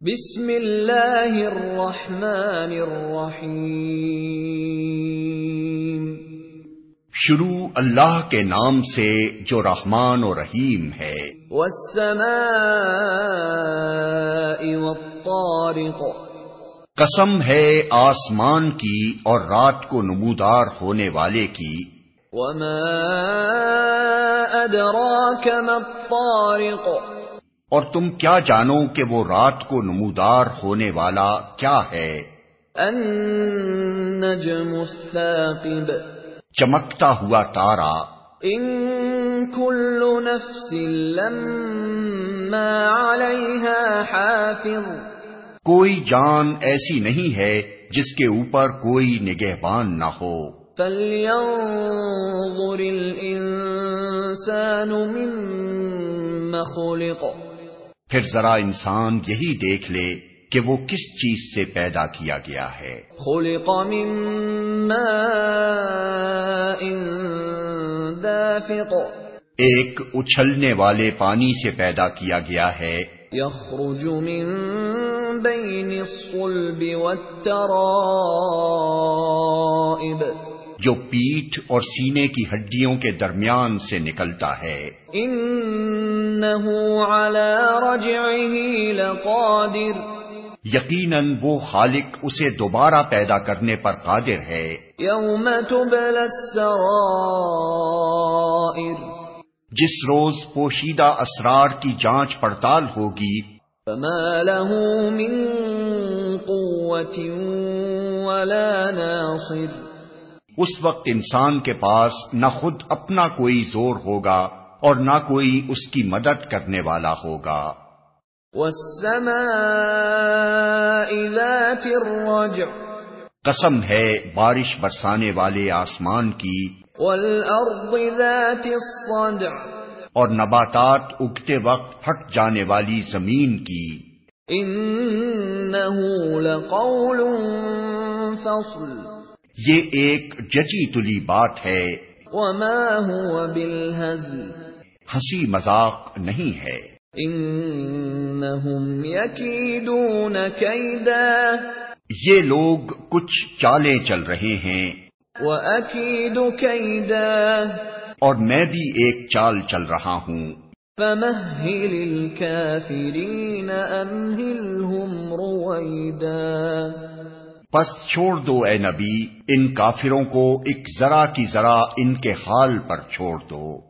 بسم اللہ الرحمن الرحیم۔ شروع اللہ کے نام سے جو رحمان و رحیم ہے۔ والسماء والطارق۔ قسم ہے آسمان کی اور رات کو نمودار ہونے والے کی۔ وما ادراک ما الطارق۔ اور تم کیا جانو کہ وہ رات کو نمودار ہونے والا کیا ہے؟ النجم الثاقب. چمکتا ہوا تارا۔ ان كل نفس لما عليها حافظ. کوئی جان ایسی نہیں ہے جس کے اوپر کوئی نگہبان نہ ہو۔ فلينظر الانسان مما خلق۔ پھر ذرا انسان یہی دیکھ لے کہ وہ کس چیز سے پیدا کیا گیا ہے۔ خلق من ماء دافق۔ ایک اچھلنے والے پانی سے پیدا کیا گیا ہے۔ يخرج من بين الصلب والترائب۔ جو پیٹھ اور سینے کی ہڈیوں کے درمیان سے نکلتا ہے۔ رجعه لقادر۔ یقیناً وہ خالق اسے دوبارہ پیدا کرنے پر قادر ہے۔ يوم تبلى السرائر۔ جس روز پوشیدہ اسرار کی جانچ پڑتال ہوگی۔ فما له من قوة ولا ناصر۔ اس وقت انسان کے پاس نہ خود اپنا کوئی زور ہوگا اور نہ کوئی اس کی مدد کرنے والا ہوگا۔ والسماء ذات الرجع۔ قسم ہے بارش برسانے والے آسمان کی۔ والارض ذات الصدع۔ اور نباتات اگتے وقت پھٹ جانے والی زمین کی۔ انه لقول فصل۔ یہ ایک ججی تلی بات ہے۔ وما هو بالهزل۔ ہنسی مذاق نہیں ہے۔ انهم يكيدون كيدا۔ یہ لوگ کچھ چالیں چل رہے ہیں۔ واكيد كيدا۔ اور میں بھی ایک چال چل رہا ہوں۔ فمهل الكافرين امهلهم رويدا۔ پس چھوڑ دو اے نبی، ان کافروں کو ایک ذرا کی ذرا ان کے حال پر چھوڑ دو۔